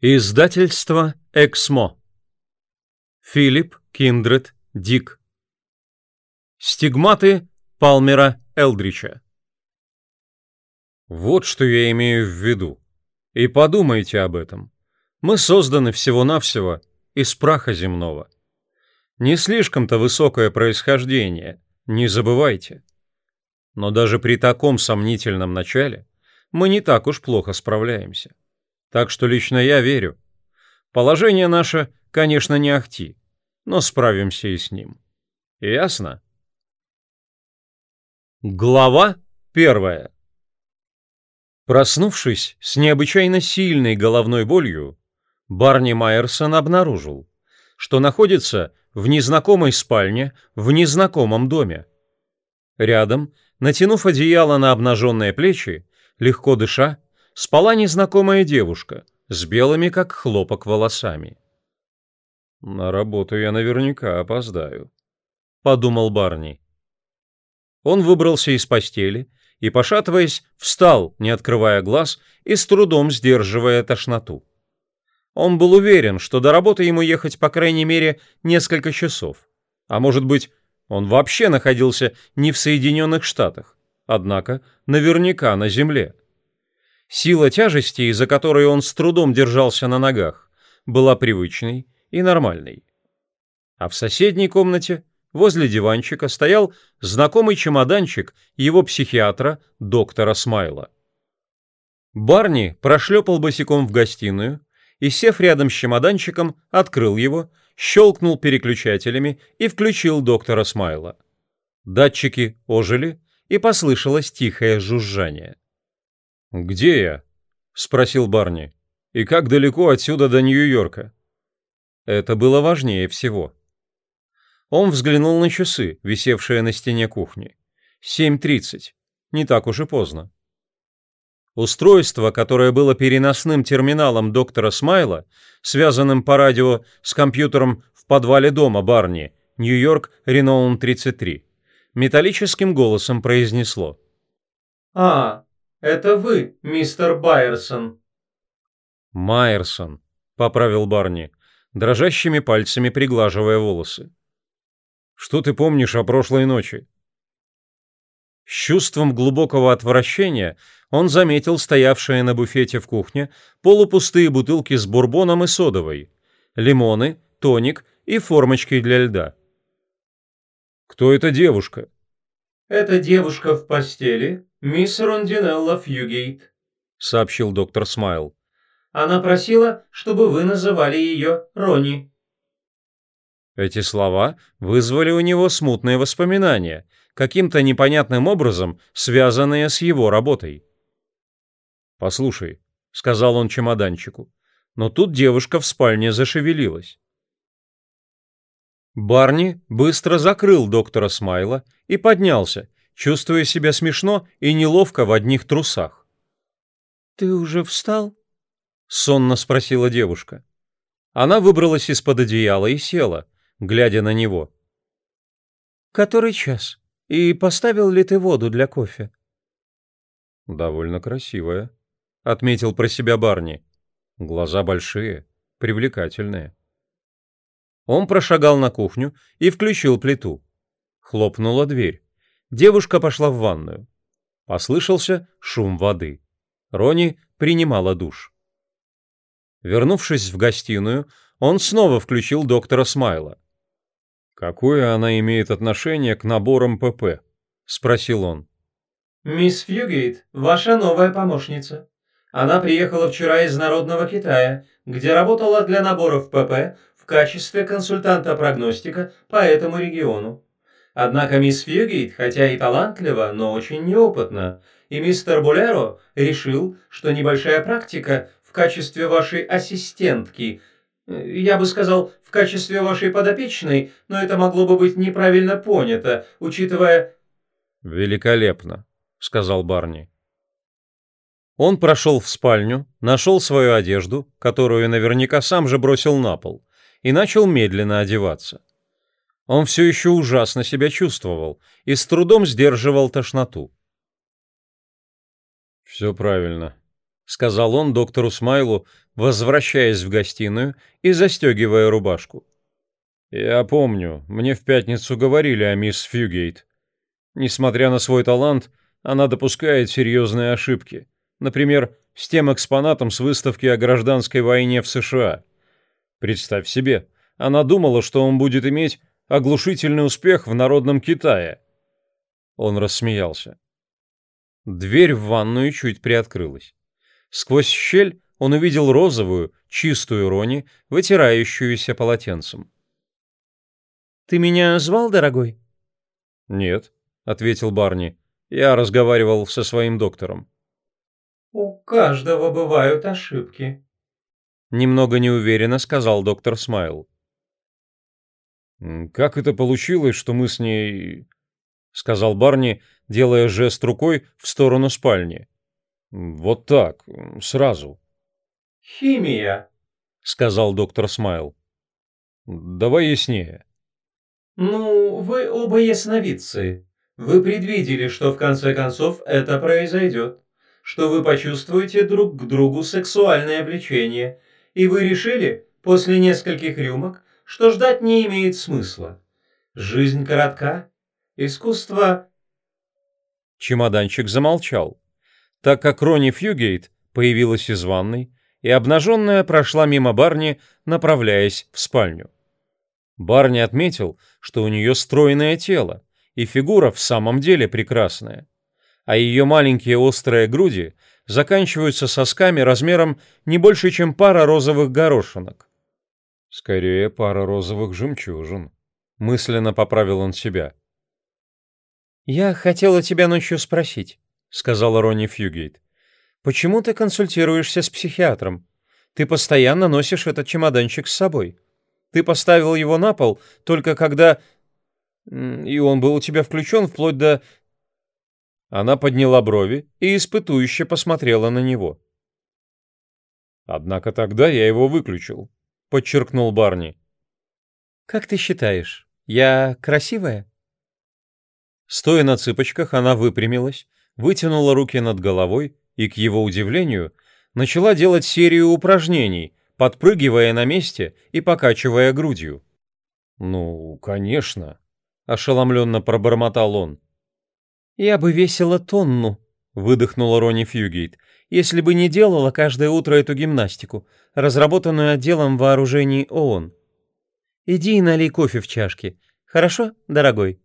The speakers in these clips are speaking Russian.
Издательство «Эксмо». Филипп Киндред Дик. Стигматы Палмера Элдрича. Вот что я имею в виду. И подумайте об этом. Мы созданы всего-навсего из праха земного. Не слишком-то высокое происхождение, не забывайте. Но даже при таком сомнительном начале мы не так уж плохо справляемся. Так что лично я верю. Положение наше, конечно, не ахти, но справимся и с ним. Ясно? Глава первая. Проснувшись с необычайно сильной головной болью, Барни Майерсон обнаружил, что находится в незнакомой спальне в незнакомом доме. Рядом, натянув одеяло на обнаженные плечи, легко дыша, спала незнакомая девушка с белыми, как хлопок, волосами. «На работу я наверняка опоздаю», — подумал Барни. Он выбрался из постели и, пошатываясь, встал, не открывая глаз и с трудом сдерживая тошноту. Он был уверен, что до работы ему ехать по крайней мере несколько часов. А может быть, он вообще находился не в Соединенных Штатах, однако наверняка на Земле. Сила тяжести, из-за которой он с трудом держался на ногах, была привычной и нормальной. А в соседней комнате, возле диванчика, стоял знакомый чемоданчик его психиатра, доктора Смайла. Барни прошлепал босиком в гостиную и, сев рядом с чемоданчиком, открыл его, щелкнул переключателями и включил доктора Смайла. Датчики ожили, и послышалось тихое жужжание. «Где я?» — спросил Барни. «И как далеко отсюда до Нью-Йорка?» Это было важнее всего. Он взглянул на часы, висевшие на стене кухни. Семь тридцать. Не так уж и поздно. Устройство, которое было переносным терминалом доктора Смайла, связанным по радио с компьютером в подвале дома Барни, Нью-Йорк, Реноун 33, металлическим голосом произнесло. «А, это вы, мистер Байерсон. Майерсон, поправил Барни, дрожащими пальцами приглаживая волосы. Что ты помнишь о прошлой ночи? С чувством глубокого отвращения он заметил стоявшие на буфете в кухне полупустые бутылки с бурбоном и содовой, лимоны, тоник и формочки для льда. «Кто эта девушка?» «Это девушка в постели, мисс Рондинелла Фьюгейт», — сообщил доктор Смайл. «Она просила, чтобы вы называли ее Ронни». Эти слова вызвали у него смутные воспоминания, каким-то непонятным образом связанные с его работой. «Послушай», — сказал он чемоданчику, но тут девушка в спальне зашевелилась. Барни быстро закрыл доктора Смайла и поднялся, чувствуя себя смешно и неловко в одних трусах. «Ты уже встал?» — сонно спросила девушка. Она выбралась из-под одеяла и села, глядя на него. «Который час? И поставил ли ты воду для кофе?» «Довольно красивая», — отметил про себя Барни. «Глаза большие, привлекательные». Он прошагал на кухню и включил плиту. Хлопнула дверь. Девушка пошла в ванную. Послышался шум воды. Рони принимала душ. Вернувшись в гостиную, он снова включил доктора Смайла. «Какое она имеет отношение к наборам ПП?» — спросил он. «Мисс Фьюгейт, ваша новая помощница. Она приехала вчера из Народного Китая, где работала для наборов ПП в качестве консультанта-прогностика по этому региону. Однако мисс Фьюгейт, хотя и талантлива, но очень неопытна, и мистер Булеро решил, что небольшая практика в качестве вашей ассистентки, я бы сказал, в качестве вашей подопечной, но это могло бы быть неправильно понято, учитывая... «Великолепно», — сказал Барни. Он прошел в спальню, нашел свою одежду, которую наверняка сам же бросил на пол, и начал медленно одеваться. Он все еще ужасно себя чувствовал и с трудом сдерживал тошноту. «Все правильно», — сказал он доктору Смайлу, возвращаясь в гостиную и застегивая рубашку. «Я помню, мне в пятницу говорили о мисс Фьюгейт. Несмотря на свой талант, она допускает серьезные ошибки. Например, с тем экспонатом с выставки о гражданской войне в США. Представь себе, она думала, что он будет иметь оглушительный успех в народном Китае. Он рассмеялся. Дверь в ванную чуть приоткрылась. Сквозь щель он увидел розовую, чистую Рони, вытирающуюся полотенцем. «Ты меня звал, дорогой?» «Нет», — ответил Барни. «Я разговаривал со своим доктором». «У каждого бывают ошибки», — немного неуверенно сказал доктор Смайл. «Как это получилось, что мы с ней...» — сказал Барни, делая жест рукой в сторону спальни. «Вот так, сразу». «Химия», — сказал доктор Смайл. «Давай яснее». «Ну, вы оба ясновидцы. Вы предвидели, что в конце концов это произойдет, что вы почувствуете друг к другу сексуальное влечение, и вы решили, после нескольких рюмок, что ждать не имеет смысла. Жизнь коротка, искусство...» Чемоданчик замолчал, так как Ронни Фьюгейт появилась из ванной и обнаженная прошла мимо Барни, направляясь в спальню. Барни отметил, что у нее стройное тело, и фигура в самом деле прекрасная, а ее маленькие острые груди заканчиваются сосками размером не больше, чем пара розовых горошинок. Скорее, пара розовых жемчужин. Мысленно поправил он себя. «Я хотела тебя ночью спросить», — сказала Ронни Фьюгейт. «Почему ты консультируешься с психиатром? Ты постоянно носишь этот чемоданчик с собой. Ты поставил его на пол только когда... И он был у тебя включен вплоть до...» Она подняла брови и испытующе посмотрела на него. «Однако тогда я его выключил», подчеркнул Барни. Как ты считаешь, я красивая? Стоя на цыпочках, она выпрямилась, вытянула руки над головой и, к его удивлению, начала делать серию упражнений, подпрыгивая на месте и покачивая грудью. «Ну, конечно», — ошеломленно пробормотал он. «Я бы весила тонну», — выдохнула Ронни Фьюгейт, «если бы не делала каждое утро эту гимнастику разработанную отделом вооружений ООН. Иди и налей кофе в чашке. Хорошо, дорогой?»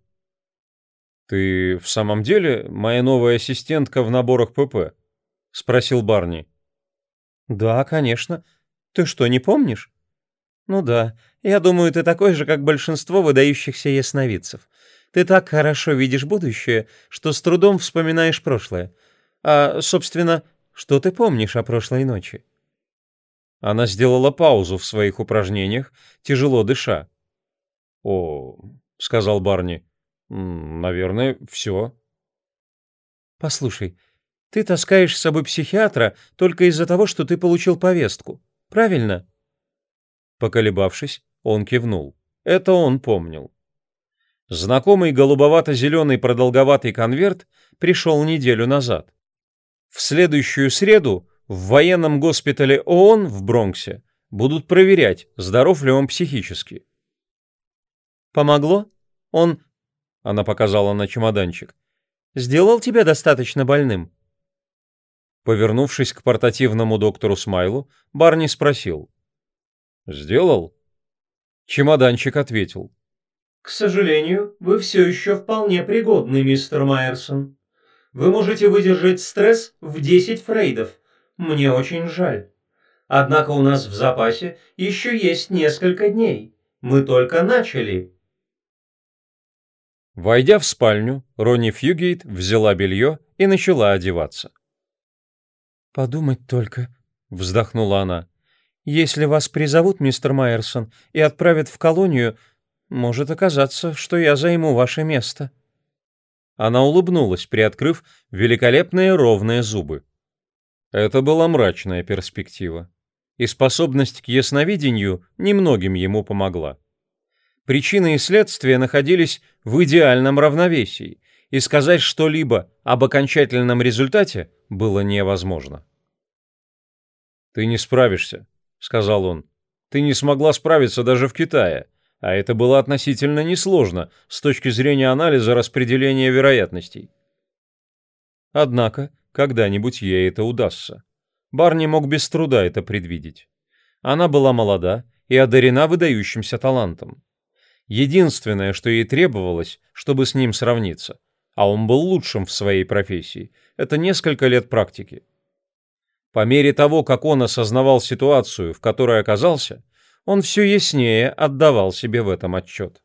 «Ты в самом деле моя новая ассистентка в наборах ПП?» — спросил Барни. «Да, конечно. Ты что, не помнишь?» «Ну да, я думаю, ты такой же, как большинство выдающихся ясновидцев. Ты так хорошо видишь будущее, что с трудом вспоминаешь прошлое. А, собственно, что ты помнишь о прошлой ночи?» Она сделала паузу в своих упражнениях, тяжело дыша. «О», — сказал Барни, — «наверное, все». «Послушай, ты таскаешь с собой психиатра только из-за того, что ты получил повестку. Правильно?» Поколебавшись, он кивнул. Это он помнил. Знакомый голубовато-зеленый продолговатый конверт пришел неделю назад. В следующую среду в военном госпитале ООН в Бронксе будут проверять, здоров ли он психически. «Помогло? Он...» — она показала на чемоданчик. «Сделал тебя достаточно больным?» Повернувшись к портативному доктору Смайлу, Барни спросил. «Сделал?» Чемоданчик ответил. «К сожалению, вы все еще вполне пригодны, мистер Майерсон. Вы можете выдержать стресс в 10 фрейдов, мне очень жаль. Однако у нас в запасе еще есть несколько дней. Мы только начали. Войдя в спальню, Ронни Фьюгейт взяла белье и начала одеваться. «Подумать только», — вздохнула она. «Если вас призовут, мистер Майерсон, и отправят в колонию, может оказаться, что я займу ваше место». Она улыбнулась, приоткрыв великолепные ровные зубы. Это была мрачная перспектива, и способность к ясновидению немногим ему помогла. Причины и следствия находились в идеальном равновесии, и сказать что-либо об окончательном результате было невозможно. «Ты не справишься», — сказал он. «Ты не смогла справиться даже в Китае, а это было относительно несложно с точки зрения анализа распределения вероятностей». Однако, когда-нибудь ей это удастся. Барни мог без труда это предвидеть. Она была молода и одарена выдающимся талантом. Единственное, что ей требовалось, чтобы с ним сравниться, а он был лучшим в своей профессии, это несколько лет практики. По мере того, как он осознавал ситуацию, в которой оказался, он все яснее отдавал себе в этом отчет.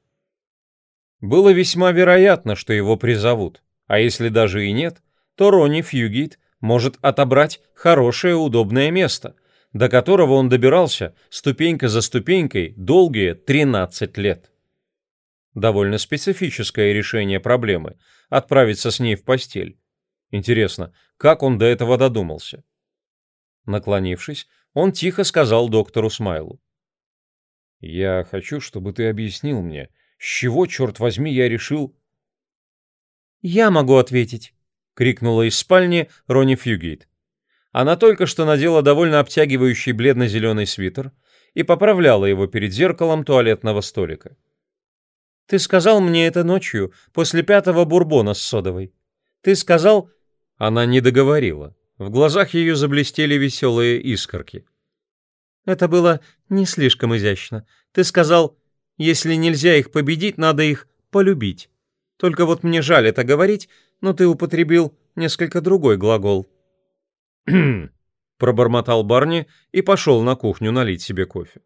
Было весьма вероятно, что его призовут, а если даже и нет, то Ронни Фьюгит может отобрать хорошее удобное место, до которого он добирался ступенька за ступенькой долгие 13 лет. Довольно специфическое решение проблемы – отправиться с ней в постель. Интересно, как он до этого додумался? Наклонившись, он тихо сказал доктору Смайлу. «Я хочу, чтобы ты объяснил мне, с чего, черт возьми, я решил...» «Я могу ответить», — крикнула из спальни Ронни Фьюгейт. Она только что надела довольно обтягивающий бледно-зеленый свитер и поправляла его перед зеркалом туалетного столика. «Ты сказал мне это ночью, после пятого бурбона с содовой. Ты сказал...» Она не договорила. В глазах ее заблестели веселые искорки. «Это было не слишком изящно. Ты сказал, если нельзя их победить, надо их полюбить. Только вот мне жаль это говорить, но ты употребил несколько другой глагол». «Хм», пробормотал Барни и пошел на кухню налить себе кофе.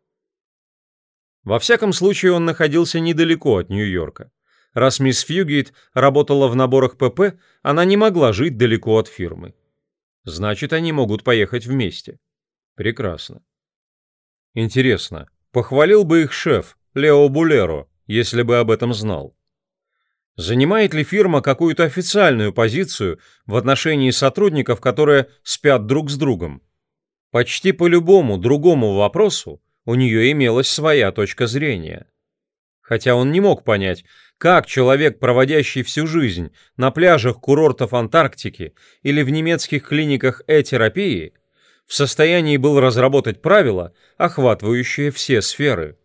Во всяком случае, он находился недалеко от Нью-Йорка. Раз мисс Фьюгейт работала в наборах ПП, она не могла жить далеко от фирмы. Значит, они могут поехать вместе. Прекрасно. Интересно, похвалил бы их шеф, Лео Булеро, если бы об этом знал. Занимает ли фирма какую-то официальную позицию в отношении сотрудников, которые спят друг с другом? Почти по любому другому вопросу у нее имелась своя точка зрения. Хотя он не мог понять, как человек, проводящий всю жизнь на пляжах курортов Антарктики или в немецких клиниках э-терапии, в состоянии был разработать правила, охватывающие все сферы.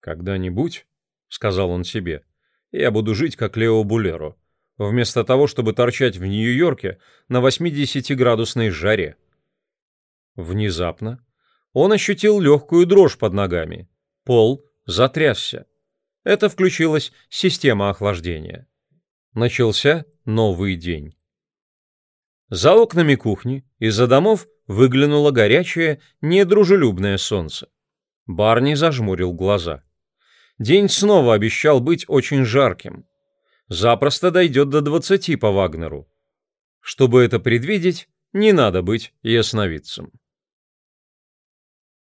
«Когда-нибудь», — сказал он себе, — «я буду жить как Лео Булеро, вместо того, чтобы торчать в Нью-Йорке на 80-градусной жаре». Внезапно он ощутил легкую дрожь под ногами. Пол затрясся. Это включилась система охлаждения. Начался новый день. За окнами кухни из-за домов выглянуло горячее, недружелюбное солнце. Барни зажмурил глаза. День снова обещал быть очень жарким. Запросто дойдет до 20 по Вагнеру. Чтобы это предвидеть, не надо быть ясновидцем.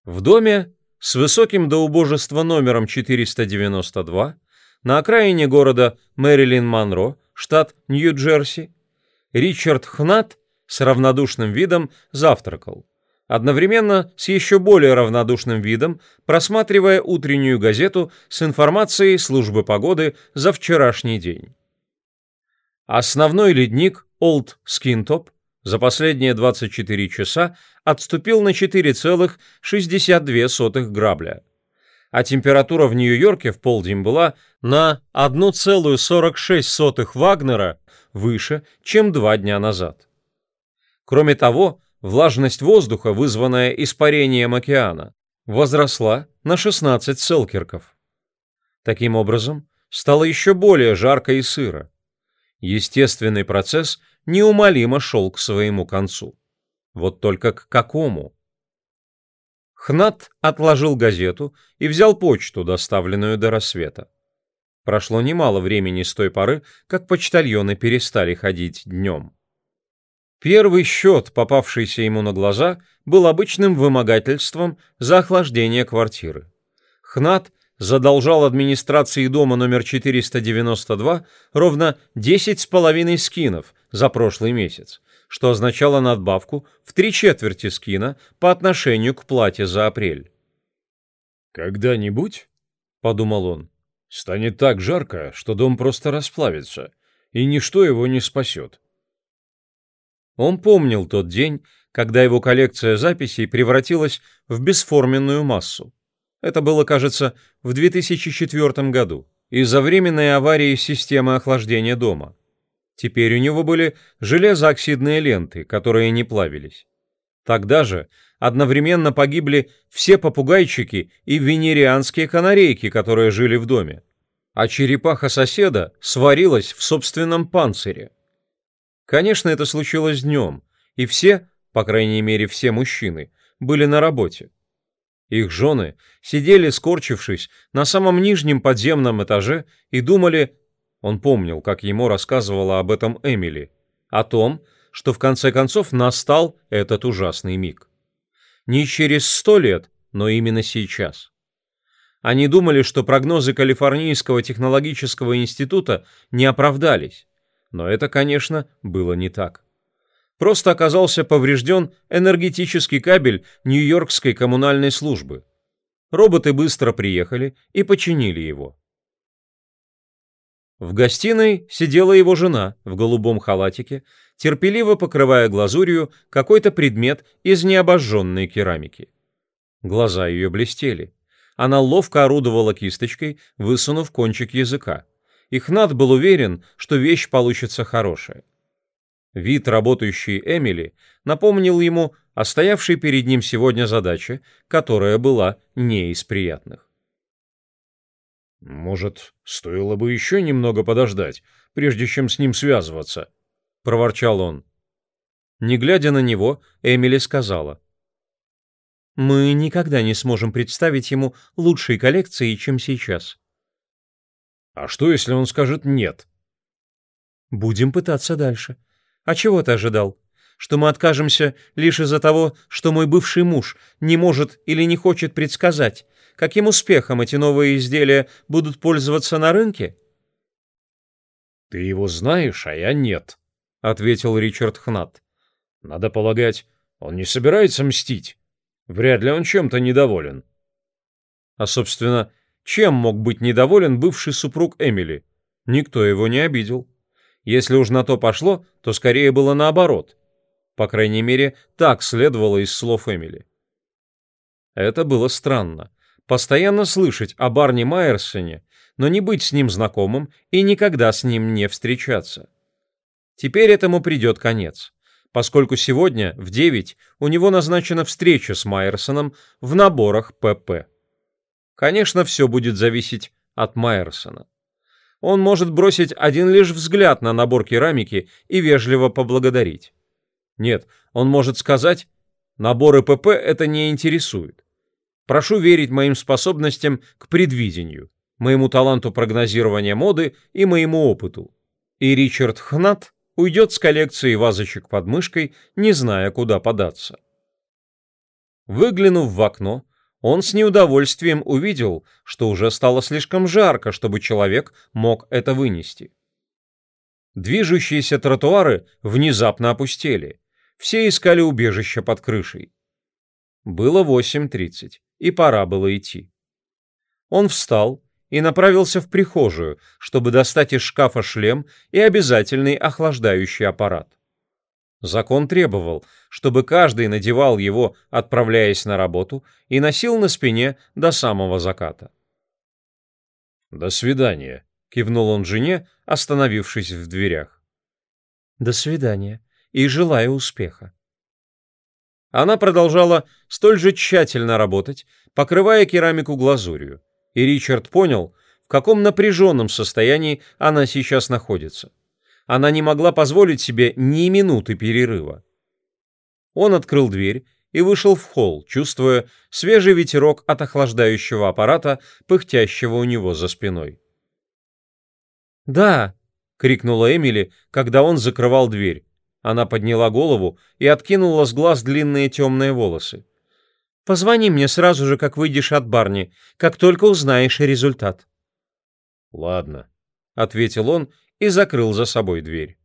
В доме с высоким до убожества номером 492 на окраине города Мэрилин-Монро, штат Нью-Джерси, Ричард Хнат с равнодушным видом завтракал, одновременно с еще более равнодушным видом просматривая утреннюю газету с информацией службы погоды за вчерашний день. Основной ледник Олд Скинтоп за последние 24 часа отступил на 4,62 грабля. А температура в Нью-Йорке в полдень была на 1,46 Вагнера выше, чем два дня назад. Кроме того, влажность воздуха, вызванная испарением океана, возросла на 16 селкерков. Таким образом, стало еще более жарко и сыро. Естественный процесс неумолимо шел к своему концу. Вот только к какому? Хнат отложил газету и взял почту, доставленную до рассвета. Прошло немало времени с той поры, как почтальоны перестали ходить днем. Первый счет, попавшийся ему на глаза, был обычным вымогательством за охлаждение квартиры. Хнат задолжал администрации дома номер 492 ровно 10 с половиной скинов за прошлый месяц, что означало надбавку в три четверти скина по отношению к плате за апрель. «Когда-нибудь, — подумал он, — станет так жарко, что дом просто расплавится, и ничто его не спасет». Он помнил тот день, когда его коллекция записей превратилась в бесформенную массу. Это было, кажется, в 2004 году, из-за временной аварии системы охлаждения дома. Теперь у него были железооксидные ленты, которые не плавились. Тогда же одновременно погибли все попугайчики и венерианские канарейки, которые жили в доме. А черепаха соседа сварилась в собственном панцире. Конечно, это случилось днем, и все, по крайней мере все мужчины, были на работе. Их жены сидели, скорчившись, на самом нижнем подземном этаже и думали, он помнил, как ему рассказывала об этом Эмили, о том, что в конце концов настал этот ужасный миг. Не через сто лет, но именно сейчас. Они думали, что прогнозы Калифорнийского технологического института не оправдались, но это, конечно, было не так. Просто оказался поврежден энергетический кабель Нью-Йоркской коммунальной службы. Роботы быстро приехали и починили его. В гостиной сидела его жена в голубом халатике, терпеливо покрывая глазурью какой-то предмет из необожженной керамики. Глаза ее блестели. Она ловко орудовала кисточкой, высунув кончик языка. Ихнат был уверен, что вещь получится хорошая. Вид работающей Эмили напомнил ему о стоявшей перед ним сегодня задаче, которая была не из приятных. «Может, стоило бы еще немного подождать, прежде чем с ним связываться?» — проворчал он. Не глядя на него, Эмили сказала. «Мы никогда не сможем представить ему лучшей коллекции, чем сейчас». «А что, если он скажет «нет»?» «Будем пытаться дальше. А чего ты ожидал? Что мы откажемся лишь из-за того, что мой бывший муж не может или не хочет предсказать, каким успехом эти новые изделия будут пользоваться на рынке? Ты его знаешь, а я нет, ответил Ричард Хнат. Надо полагать, он не собирается мстить. Вряд ли он чем-то недоволен. А, собственно, чем мог быть недоволен бывший супруг Эмили? Никто его не обидел. Если уж на то пошло, то скорее было наоборот. По крайней мере, так следовало из слов Эмили. Это было странно. Постоянно слышать о Барни Майерсоне, но не быть с ним знакомым и никогда с ним не встречаться. Теперь этому придет конец, поскольку сегодня в 9 у него назначена встреча с Майерсоном в наборах ПП. Конечно, все будет зависеть от Майерсона он может бросить один лишь взгляд на набор керамики и вежливо поблагодарить. Нет, он может сказать, наборы ПП это не интересует. Прошу верить моим способностям к предвидению, моему таланту прогнозирования моды и моему опыту. И Ричард Хнат уйдет с коллекцией вазочек под мышкой, не зная, куда податься. Выглянув в окно, он с неудовольствием увидел, что уже стало слишком жарко, чтобы человек мог это вынести. Движущиеся тротуары внезапно опустели. Все искали убежище под крышей. Было 8.30, и пора было идти. Он встал и направился в прихожую, чтобы достать из шкафа шлем и обязательный охлаждающий аппарат. Закон требовал, чтобы каждый надевал его, отправляясь на работу, и носил на спине до самого заката. «До свидания», — кивнул он жене, остановившись в дверях. «До свидания и желаю успеха». Она продолжала столь же тщательно работать, покрывая керамику глазурью, и Ричард понял, в каком напряженном состоянии она сейчас находится она не могла позволить себе ни минуты перерыва. Он открыл дверь и вышел в холл, чувствуя свежий ветерок от охлаждающего аппарата, пыхтящего у него за спиной. «Да!» — крикнула Эмили, когда он закрывал дверь. Она подняла голову и откинула с глаз длинные темные волосы. «Позвони мне сразу же, как выйдешь от барни, как только узнаешь результат». «Ладно», — ответил он и закрыл за собой дверь.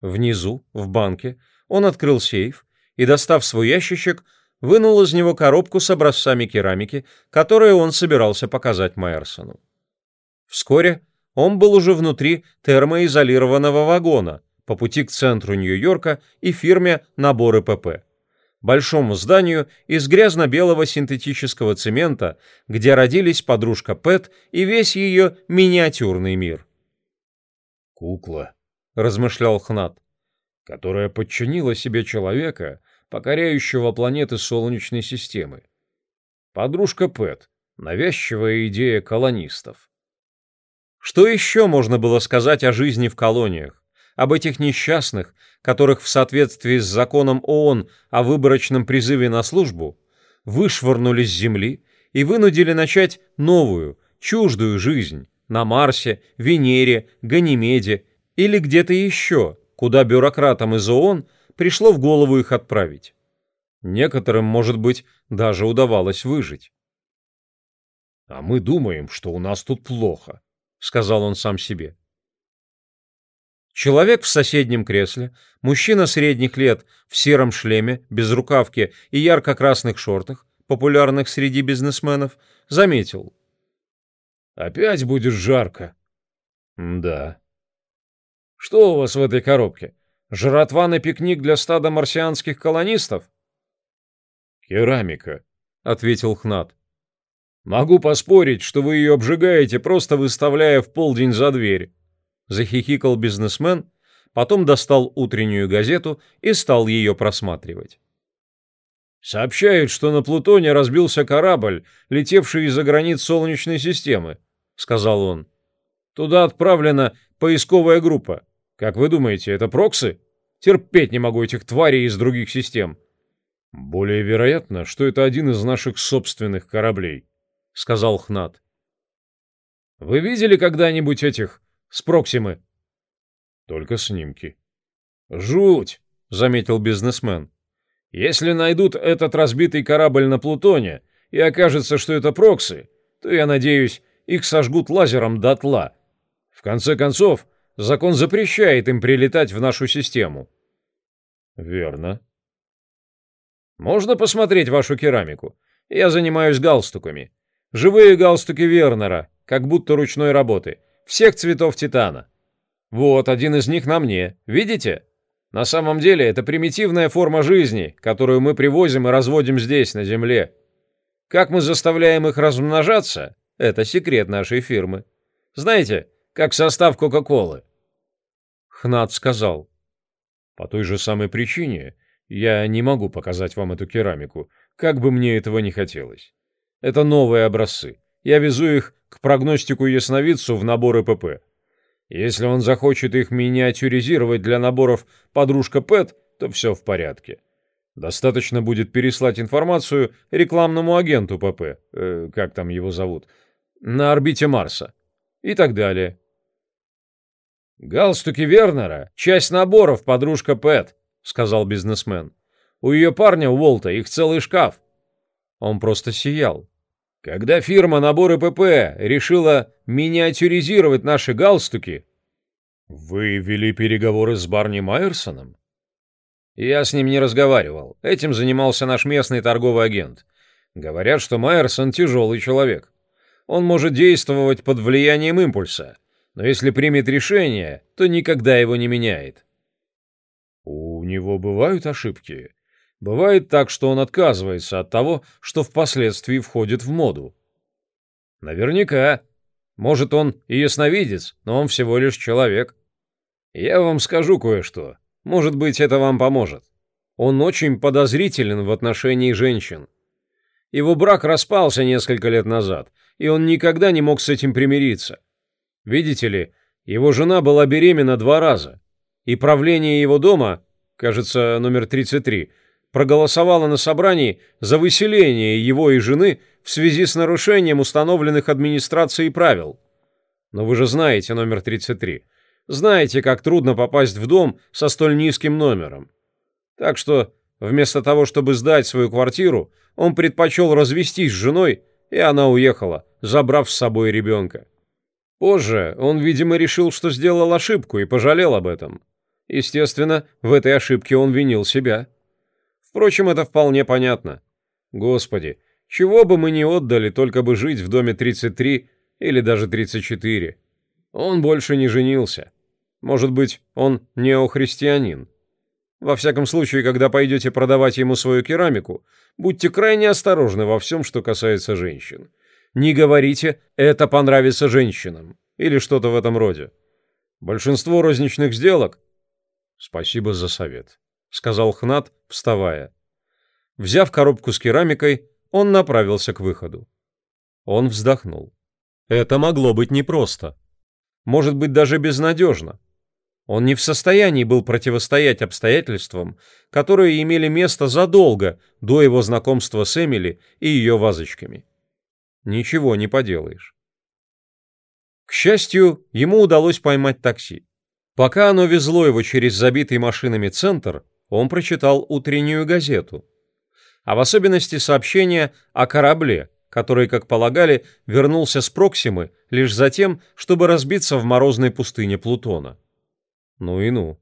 Внизу, в банке, он открыл сейф и, достав свой ящичек, вынул из него коробку с образцами керамики, которую он собирался показать Майерсону. Вскоре он был уже внутри термоизолированного вагона, по пути к центру Нью-Йорка и фирме «Наборы ПП» большому зданию из грязно-белого синтетического цемента, где родились подружка Пэт и весь ее миниатюрный мир. «Кукла», — размышлял Хнат, — «которая подчинила себе человека, покоряющего планеты Солнечной системы. Подружка Пэт, навязчивая идея колонистов». Что еще можно было сказать о жизни в колониях? Об этих несчастных, которых в соответствии с законом ООН о выборочном призыве на службу вышвырнули с Земли и вынудили начать новую, чуждую жизнь на Марсе, Венере, Ганимеде или где-то еще, куда бюрократам из ООН пришло в голову их отправить. Некоторым, может быть, даже удавалось выжить. «А мы думаем, что у нас тут плохо», — сказал он сам себе. Человек в соседнем кресле, мужчина средних лет в сером шлеме, без рукавки и ярко-красных шортах, популярных среди бизнесменов, заметил. «Опять будет жарко». «Да». «Что у вас в этой коробке? Жратва на пикник для стада марсианских колонистов?» «Керамика», — ответил Хнат. «Могу поспорить, что вы ее обжигаете, просто выставляя в полдень за дверь». Захихикал бизнесмен, потом достал утреннюю газету и стал ее просматривать. «Сообщают, что на Плутоне разбился корабль, летевший из-за границ Солнечной системы», — сказал он. «Туда отправлена поисковая группа. Как вы думаете, это проксы? Терпеть не могу этих тварей из других систем». «Более вероятно, что это один из наших собственных кораблей», — сказал Хнат. «Вы видели когда-нибудь этих с Проксимы?» «Только снимки». «Жуть!» — заметил бизнесмен. «Если найдут этот разбитый корабль на Плутоне и окажется, что это Проксы, то, я надеюсь, их сожгут лазером дотла. В конце концов, закон запрещает им прилетать в нашу систему». «Верно». «Можно посмотреть вашу керамику? Я занимаюсь галстуками. Живые галстуки Вернера, как будто ручной работы всех цветов титана. Вот, один из них на мне. Видите? На самом деле это примитивная форма жизни, которую мы привозим и разводим здесь, на Земле. Как мы заставляем их размножаться, это секрет нашей фирмы. Знаете, как состав Кока-Колы. Хнат сказал. По той же самой причине я не могу показать вам эту керамику, как бы мне этого не хотелось. Это новые образцы. Я везу их к прогностику ясновидцу в наборы ПП. Если он захочет их миниатюризировать для наборов «Подружка Пэт», то все в порядке. Достаточно будет переслать информацию рекламному агенту ПП, э, как там его зовут, на орбите Марса и так далее. «Галстуки Вернера — часть наборов «Подружка Пэт», — сказал бизнесмен. «У ее парня, Уолта, их целый шкаф». Он просто сиял. Когда фирма «Наборы ПП» решила миниатюризировать наши галстуки... Вы вели переговоры с Барни Майерсоном? Я с ним не разговаривал. Этим занимался наш местный торговый агент. Говорят, что Майерсон тяжелый человек. Он может действовать под влиянием импульса, но если примет решение, то никогда его не меняет. У него бывают ошибки? Бывает так, что он отказывается от того, что впоследствии входит в моду. Наверняка. Может, он и ясновидец, но он всего лишь человек. Я вам скажу кое-что. Может быть, это вам поможет. Он очень подозрителен в отношении женщин. Его брак распался несколько лет назад, и он никогда не мог с этим примириться. Видите ли, его жена была беременна два раза, и правление его дома, кажется, номер 33, проголосовала на собрании за выселение его и жены в связи с нарушением установленных администрацией правил. Но вы же знаете номер 33. Знаете, как трудно попасть в дом со столь низким номером. Так что, вместо того, чтобы сдать свою квартиру, он предпочел развестись с женой, и она уехала, забрав с собой ребенка. Позже он, видимо, решил, что сделал ошибку и пожалел об этом. Естественно, в этой ошибке он винил себя. Впрочем, это вполне понятно. Господи, чего бы мы не отдали, только бы жить в доме 33 или даже 34. Он больше не женился. Может быть, он неохристианин. Во всяком случае, когда пойдете продавать ему свою керамику, будьте крайне осторожны во всем, что касается женщин. Не говорите «это понравится женщинам» или что-то в этом роде. Большинство розничных сделок... Спасибо за совет, сказал Хнат, вставая. Взяв коробку с керамикой, он направился к выходу. Он вздохнул. Это могло быть непросто. Может быть, даже безнадежно. Он не в состоянии был противостоять обстоятельствам, которые имели место задолго до его знакомства с Эмили и ее вазочками. Ничего не поделаешь. К счастью, ему удалось поймать такси. Пока оно везло его через забитый машинами центр, он прочитал утреннюю газету. А в особенности сообщение о корабле, который, как полагали, вернулся с Проксимы лишь за тем, чтобы разбиться в морозной пустыне Плутона. Ну и ну.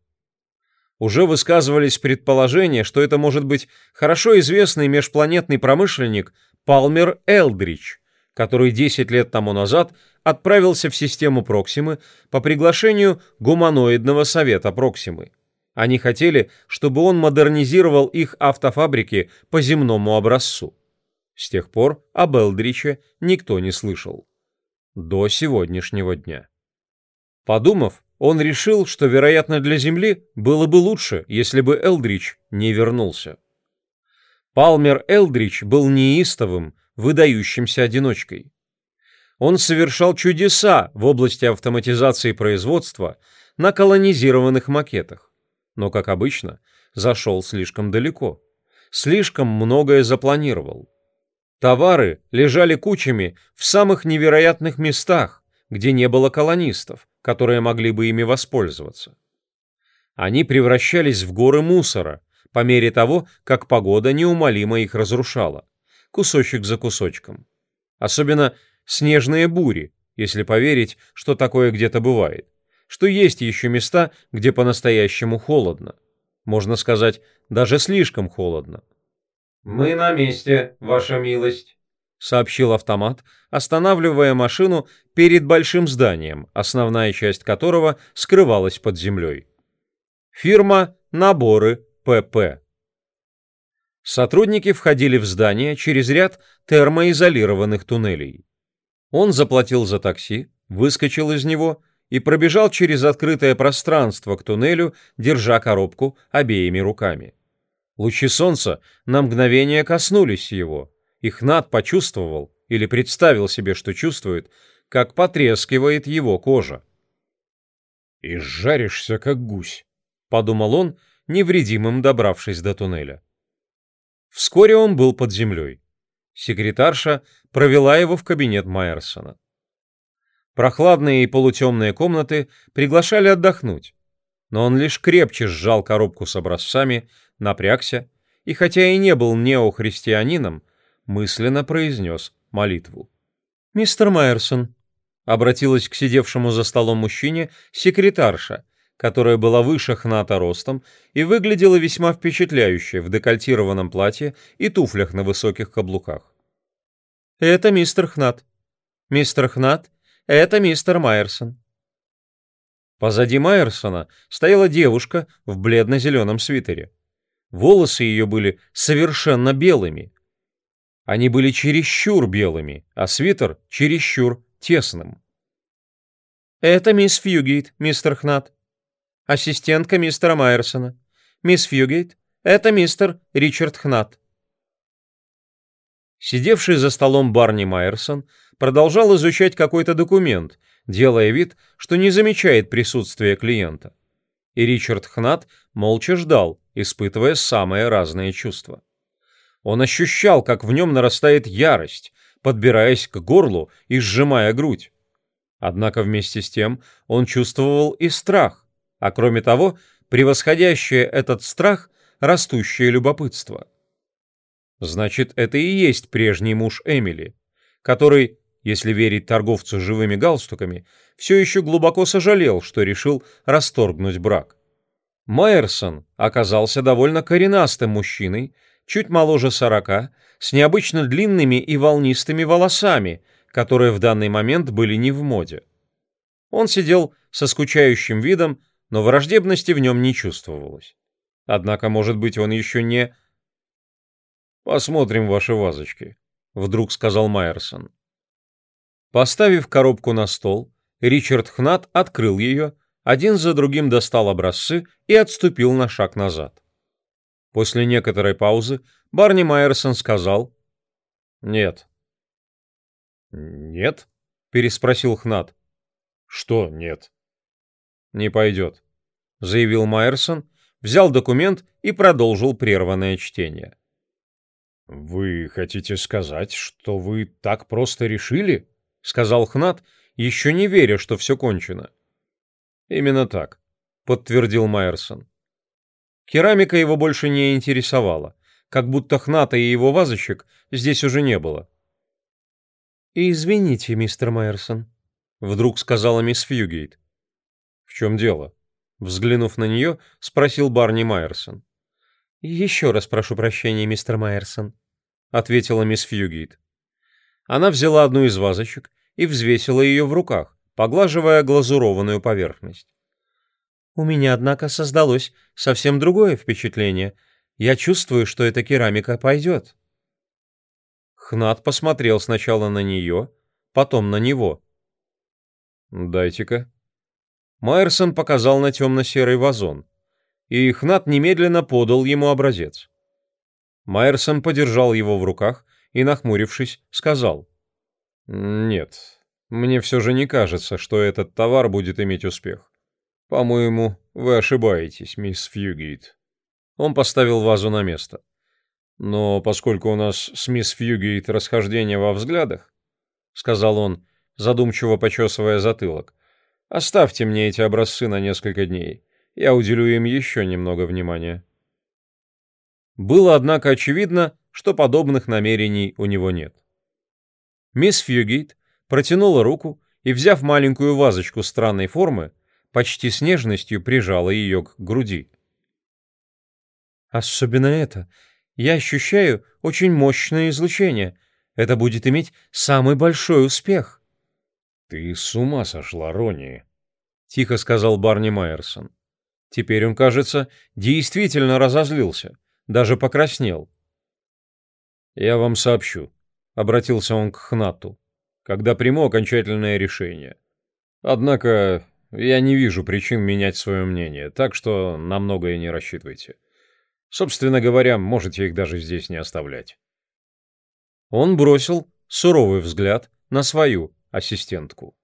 Уже высказывались предположения, что это может быть хорошо известный межпланетный промышленник Палмер Элдрич, который 10 лет тому назад отправился в систему Проксимы по приглашению гуманоидного совета Проксимы. Они хотели, чтобы он модернизировал их автофабрики по земному образцу. С тех пор об Элдриче никто не слышал. До сегодняшнего дня. Подумав, он решил, что, вероятно, для Земли было бы лучше, если бы Элдрич не вернулся. Палмер Элдрич был неистовым, выдающимся одиночкой. Он совершал чудеса в области автоматизации производства на колонизированных макетах, но, как обычно, зашел слишком далеко, слишком многое запланировал. Товары лежали кучами в самых невероятных местах, где не было колонистов, которые могли бы ими воспользоваться. Они превращались в горы мусора по мере того, как погода неумолимо их разрушала, кусочек за кусочком. Особенно снежные бури, если поверить, что такое где-то бывает, что есть еще места, где по-настоящему холодно. Можно сказать, даже слишком холодно. «Мы на месте, ваша милость», — сообщил автомат, останавливая машину перед большим зданием, основная часть которого скрывалась под землей. Фирма «Наборы ПП». Сотрудники входили в здание через ряд термоизолированных туннелей. Он заплатил за такси, выскочил из него и пробежал через открытое пространство к туннелю, держа коробку обеими руками. Лучи солнца на мгновение коснулись его, и почувствовал или представил себе, что чувствует, как потрескивает его кожа. «И жаришься, как гусь», — подумал он, невредимым добравшись до туннеля. Вскоре он был под землей. Секретарша провела его в кабинет Майерсона. Прохладные и полутемные комнаты приглашали отдохнуть, но он лишь крепче сжал коробку с образцами, напрягся и, хотя и не был неохристианином, мысленно произнес молитву. «Мистер Майерсон», — обратилась к сидевшему за столом мужчине секретарша, которая была выше Хната ростом и выглядела весьма впечатляюще в декольтированном платье и туфлях на высоких каблуках. «Это мистер Хнат. Мистер Хнат, это мистер Майерсон». Позади Майерсона стояла девушка в бледно-зеленом свитере. Волосы ее были совершенно белыми, они были чересчур белыми, а свитер чересчур тесным. «Это мисс Фьюгейт, мистер Хнат. Ассистентка мистера Майерсона. Мисс Фьюгейт, это мистер Ричард Хнат». Сидевший за столом Барни Майерсон продолжал изучать какой-то документ, делая вид, что не замечает присутствия клиента. И Ричард Хнат молча ждал, испытывая самые разные чувства. Он ощущал, как в нем нарастает ярость, подбираясь к горлу и сжимая грудь. Однако вместе с тем он чувствовал и страх, а кроме того, превосходящее этот страх растущее любопытство. Значит, это и есть прежний муж Эмили, который, если верить торговцу живыми галстуками, все еще глубоко сожалел, что решил расторгнуть брак. Майерсон оказался довольно коренастым мужчиной, чуть моложе сорока, с необычно длинными и волнистыми волосами, которые в данный момент были не в моде. Он сидел со скучающим видом, но враждебности в нем не чувствовалось. Однако, может быть, он еще не... «Посмотрим ваши вазочки», — вдруг сказал Майерсон. Поставив коробку на стол, Ричард Хнат открыл ее, один за другим достал образцы и отступил на шаг назад. После некоторой паузы Барни Майерсон сказал «Нет». «Нет?» — переспросил Хнат. «Что нет?» «Не пойдет», — заявил Майерсон, взял документ и продолжил прерванное чтение. «Вы хотите сказать, что вы так просто решили?» — сказал Хнат, еще не веря, что все кончено. «Именно так», — подтвердил Майерсон. Керамика его больше не интересовала, как будто Хната и его вазочек здесь уже не было. «Извините, мистер Майерсон», — вдруг сказала мисс Фьюгейт. «В чем дело?» Взглянув на нее, спросил Барни Майерсон. «Еще раз прошу прощения, мистер Майерсон», — ответила мисс Фьюгейт. Она взяла одну из вазочек и взвесила ее в руках, поглаживая глазурованную поверхность. «У меня, однако, создалось совсем другое впечатление. Я чувствую, что эта керамика пойдет». Хнат посмотрел сначала на нее, потом на него. «Дайте-ка». Майерсон показал на темно-серый вазон, и Хнат немедленно подал ему образец. Майерсон подержал его в руках и, нахмурившись, сказал. «Нет, мне все же не кажется, что этот товар будет иметь успех. По-моему, вы ошибаетесь, мисс Фьюгейт». Он поставил вазу на место. Но поскольку у нас с мисс Фьюгейт расхождение во взглядах, сказал он, задумчиво почесывая затылок, оставьте мне эти образцы на несколько дней. Я уделю им еще немного внимания. Было, однако, очевидно, что подобных намерений у него нет. Мисс Фьюгейт протянула руку и, взяв маленькую вазочку странной формы, почти с нежностью прижала ее к груди. «Особенно это я ощущаю очень мощное излучение. Это будет иметь самый большой успех». «Ты с ума сошла, Ронни», — тихо сказал Барни Майерсон. Теперь он, кажется, действительно разозлился, даже покраснел. «Я вам сообщу», — обратился он к Хнату, — «когда приму окончательное решение. Однако я не вижу причин менять свое мнение, так что на многое не рассчитывайте. Собственно говоря, можете их даже здесь не оставлять. Он бросил суровый взгляд на свою ассистентку.